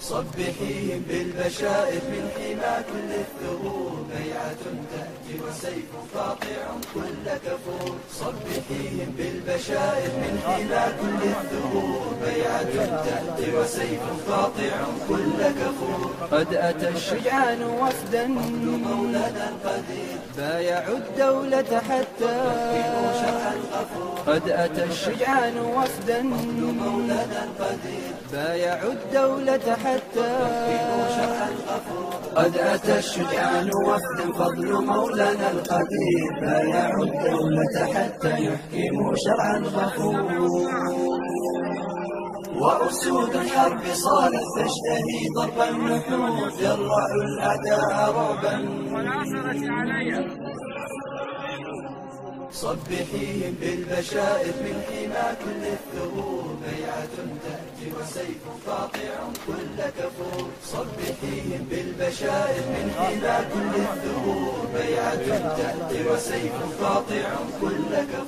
صبحيهم بالبشائر من حمى كل الثغور بيعة تأتي وسيف قاطع كل كفور. صبحيهم بالبشائر من حمى كل الثغور بيعة تأتي وسيف قاطع كل كفور. قد أتى الشجعان وفدا مولانا القدير بايعوا الدولة حتى. قد أتى الشجعان وفدا مولانا القدير بايعوا الدولة حتى قد أتى الشجعان وفدا فضل مولانا القدير بايعوا الدولة حتى يحكموا شرع الغفور وأسود الحرب صارت تشتهي ضرب النحور جرعوا الأعداء رعبا. والعصرة علي صبحيهم بالبشائر من حمى كل الثغور بيعة تأتي وسيف قاطع كل كفور. صبحيهم بالبشائر من حمى كل الثغور بيعة تأتي وسيف قاطع كل كفور.